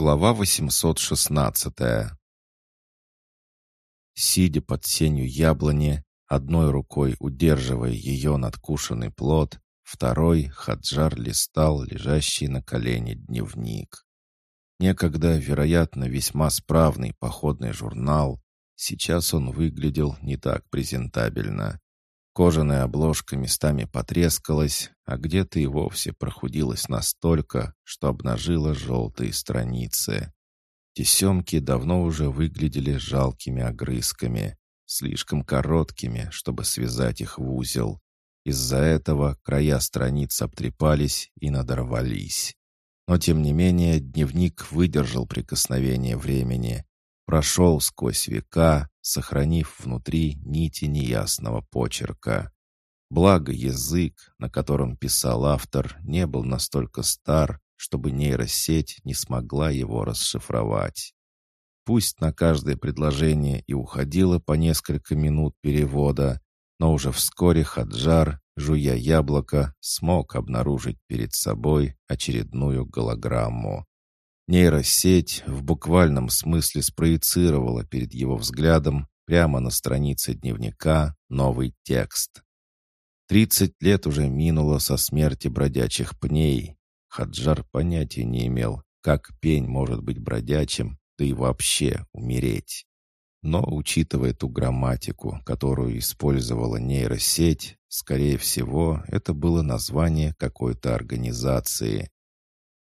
Глава 816 Сидя под сенью яблони, одной рукой удерживая ее надкушенный плод, второй Хаджар листал лежащий на колене дневник. Некогда, вероятно, весьма справный походный журнал, сейчас он выглядел не так презентабельно. Кожаная обложка местами потрескалась, а где-то и вовсе прохудилась настолько, что обнажила желтые страницы. Тесемки давно уже выглядели жалкими огрызками, слишком короткими, чтобы связать их в узел. Из-за этого края страниц обтрепались и надорвались. Но, тем не менее, дневник выдержал прикосновение времени, прошел сквозь века, сохранив внутри нити неясного почерка. Благо язык, на котором писал автор, не был настолько стар, чтобы нейросеть не смогла его расшифровать. Пусть на каждое предложение и уходило по несколько минут перевода, но уже вскоре Хаджар, жуя яблоко, смог обнаружить перед собой очередную голограмму. Нейросеть в буквальном смысле спроецировала перед его взглядом прямо на странице дневника новый текст. Тридцать лет уже минуло со смерти бродячих пней. Хаджар понятия не имел, как пень может быть бродячим, да и вообще умереть. Но, учитывая ту грамматику, которую использовала нейросеть, скорее всего, это было название какой-то организации.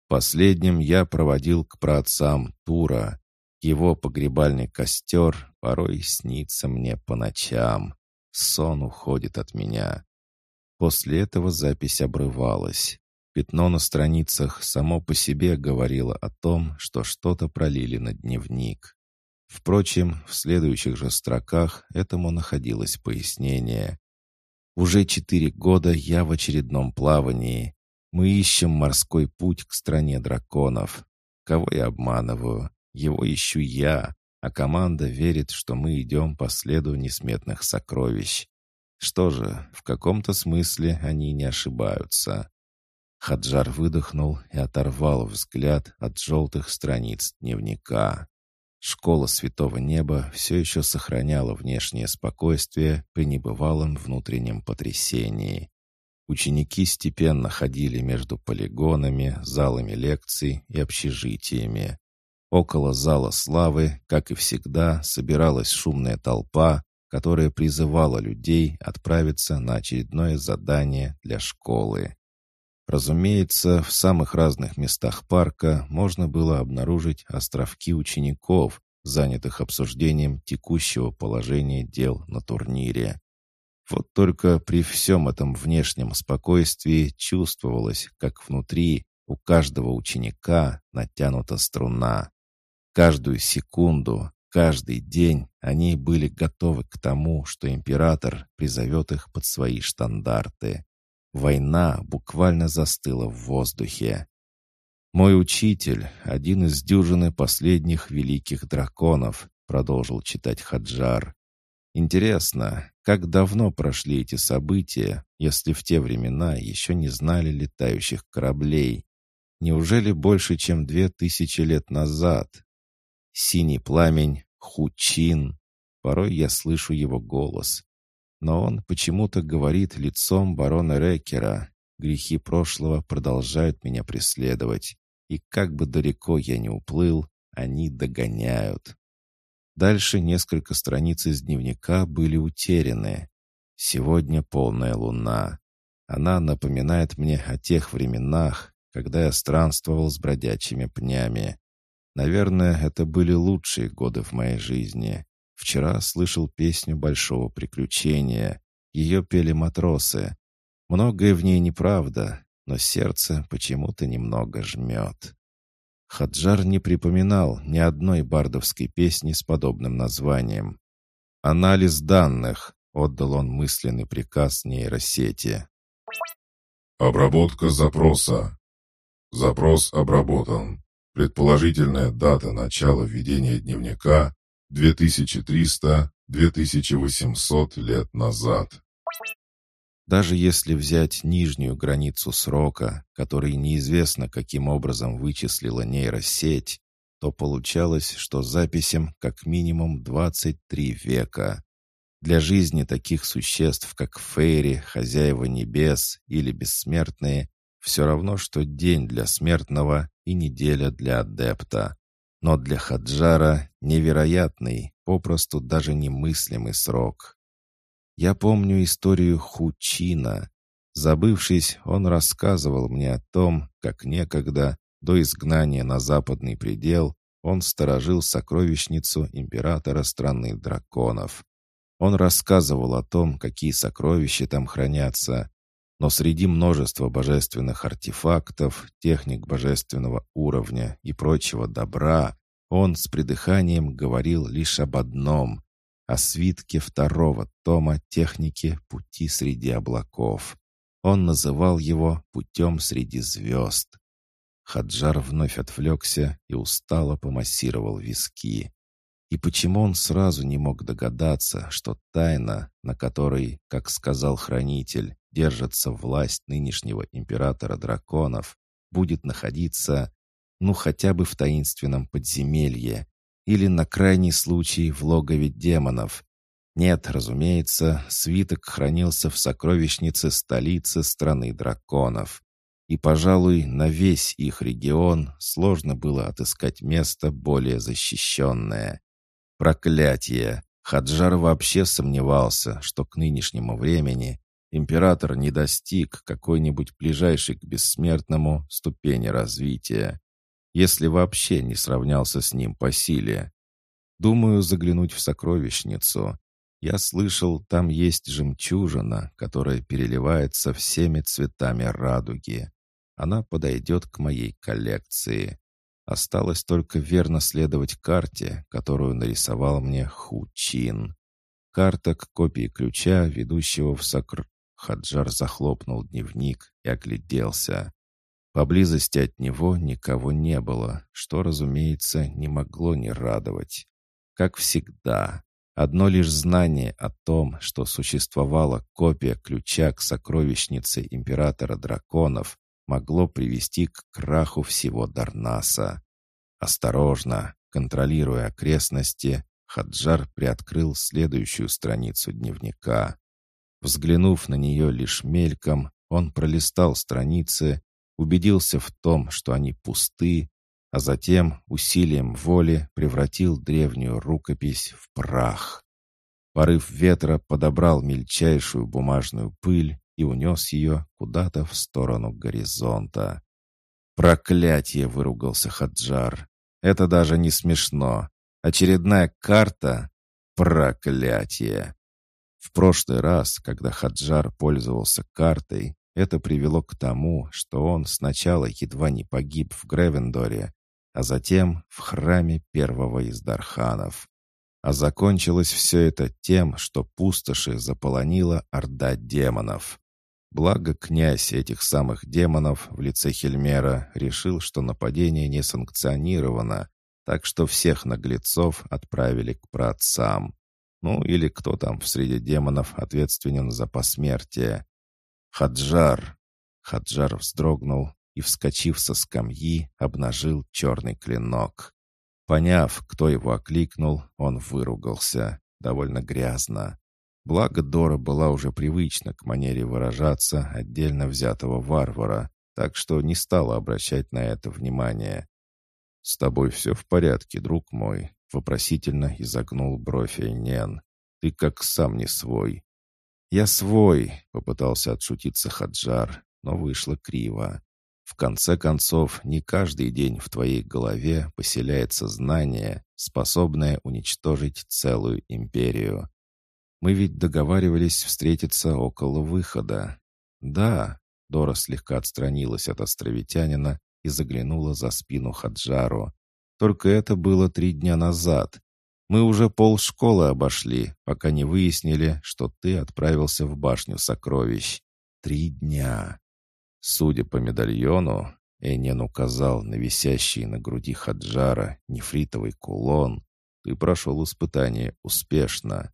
Последним я проводил к праотцам Тура. Его погребальный костер порой снится мне по ночам. Сон уходит от меня. После этого запись обрывалась. Пятно на страницах само по себе говорило о том, что что-то пролили на дневник. Впрочем, в следующих же строках этому находилось пояснение. «Уже четыре года я в очередном плавании. Мы ищем морской путь к стране драконов. Кого я обманываю? Его ищу я, а команда верит, что мы идем по следу несметных сокровищ. Что же, в каком-то смысле они не ошибаются. Хаджар выдохнул и оторвал взгляд от желтых страниц дневника. Школа Святого Неба все еще сохраняла внешнее спокойствие при небывалом внутреннем потрясении. Ученики степенно ходили между полигонами, залами лекций и общежитиями. Около зала славы, как и всегда, собиралась шумная толпа, которая призывала людей отправиться на очередное задание для школы. Разумеется, в самых разных местах парка можно было обнаружить островки учеников, занятых обсуждением текущего положения дел на турнире. Вот только при всем этом внешнем спокойствии чувствовалось, как внутри у каждого ученика натянута струна. Каждую секунду, каждый день они были готовы к тому, что император призовет их под свои штандарты. Война буквально застыла в воздухе. «Мой учитель, один из дюжины последних великих драконов», продолжил читать Хаджар. Интересно, как давно прошли эти события, если в те времена еще не знали летающих кораблей? Неужели больше, чем две тысячи лет назад? Синий пламень, Хучин. Порой я слышу его голос. Но он почему-то говорит лицом барона Рекера. Грехи прошлого продолжают меня преследовать. И как бы далеко я ни уплыл, они догоняют. Дальше несколько страниц из дневника были утеряны. Сегодня полная луна. Она напоминает мне о тех временах, когда я странствовал с бродячими пнями. Наверное, это были лучшие годы в моей жизни. Вчера слышал песню большого приключения. Ее пели матросы. Многое в ней неправда, но сердце почему-то немного жмет. Хаджар не припоминал ни одной бардовской песни с подобным названием. «Анализ данных», — отдал он мысленный приказ нейросети. «Обработка запроса. Запрос обработан. Предположительная дата начала ведения дневника 2300-2800 лет назад. Даже если взять нижнюю границу срока, который неизвестно каким образом вычислила нейросеть, то получалось, что записям как минимум 23 века. Для жизни таких существ, как Фейри, Хозяева Небес или Бессмертные, все равно, что день для смертного и неделя для адепта. Но для Хаджара невероятный, попросту даже немыслимый срок. Я помню историю Хучина. Забывшись, он рассказывал мне о том, как некогда до изгнания на западный предел он сторожил сокровищницу императора страны драконов. Он рассказывал о том, какие сокровища там хранятся, но среди множества божественных артефактов, техник божественного уровня и прочего добра, он с придыханием говорил лишь об одном — о свитке второго тома техники «Пути среди облаков». Он называл его «Путем среди звезд». Хаджар вновь отвлекся и устало помассировал виски. И почему он сразу не мог догадаться, что тайна, на которой, как сказал хранитель, держится власть нынешнего императора драконов, будет находиться, ну хотя бы в таинственном подземелье или на крайний случай в логове демонов. Нет, разумеется, свиток хранился в сокровищнице столицы страны драконов и, пожалуй, на весь их регион сложно было отыскать место более защищенное. Проклятие! Хаджар вообще сомневался, что к нынешнему времени император не достиг какой-нибудь ближайшей к бессмертному ступени развития, если вообще не сравнялся с ним по силе. Думаю, заглянуть в сокровищницу. Я слышал, там есть жемчужина, которая переливается всеми цветами радуги. Она подойдет к моей коллекции. Осталось только верно следовать карте, которую нарисовал мне Хучин. Карта к копии ключа, ведущего в Сакр... Хаджар захлопнул дневник и огляделся. Поблизости от него никого не было, что, разумеется, не могло не радовать. Как всегда, одно лишь знание о том, что существовала копия ключа к сокровищнице императора драконов, могло привести к краху всего Дарнаса. Осторожно, контролируя окрестности, Хаджар приоткрыл следующую страницу дневника. Взглянув на нее лишь мельком, он пролистал страницы, убедился в том, что они пусты, а затем усилием воли превратил древнюю рукопись в прах. Порыв ветра подобрал мельчайшую бумажную пыль и унес ее куда-то в сторону горизонта. «Проклятие!» — выругался Хаджар. «Это даже не смешно. Очередная карта — проклятие!» В прошлый раз, когда Хаджар пользовался картой, это привело к тому, что он сначала едва не погиб в Гревендоре, а затем в храме первого из Дарханов. А закончилось все это тем, что пустоши заполонила орда демонов. Благо князь этих самых демонов в лице Хельмера решил, что нападение не санкционировано, так что всех наглецов отправили к праотцам. Ну или кто там в среде демонов ответственен за посмертие. Хаджар. Хаджар вздрогнул и, вскочив со скамьи, обнажил черный клинок. Поняв, кто его окликнул, он выругался, довольно грязно. Благо Дора была уже привычна к манере выражаться отдельно взятого варвара, так что не стала обращать на это внимание. «С тобой все в порядке, друг мой?» — вопросительно изогнул бровь Эйнен. «Ты как сам не свой». «Я свой», — попытался отшутиться Хаджар, но вышло криво. В конце концов, не каждый день в твоей голове поселяется знание, способное уничтожить целую империю. Мы ведь договаривались встретиться около выхода. Да, Дора слегка отстранилась от островитянина и заглянула за спину Хаджару. Только это было три дня назад. Мы уже полшколы обошли, пока не выяснили, что ты отправился в башню сокровищ. Три дня. Судя по медальону, Энен указал на висящий на груди Хаджара нефритовый кулон. Ты прошел испытание успешно.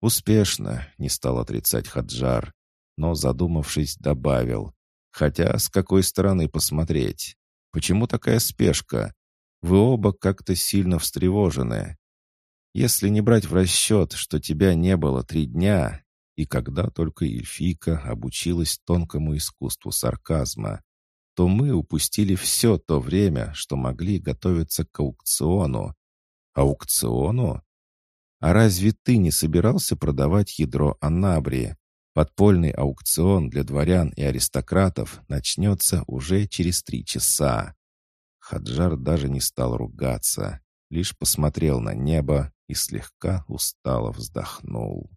«Успешно», — не стал отрицать Хаджар, но, задумавшись, добавил. «Хотя с какой стороны посмотреть? Почему такая спешка? Вы оба как-то сильно встревожены. Если не брать в расчет, что тебя не было три дня, и когда только Эльфийка обучилась тонкому искусству сарказма, то мы упустили все то время, что могли готовиться к аукциону. Аукциону? А разве ты не собирался продавать ядро Анабрии? Подпольный аукцион для дворян и аристократов начнется уже через три часа. Хаджар даже не стал ругаться, лишь посмотрел на небо и слегка устало вздохнул.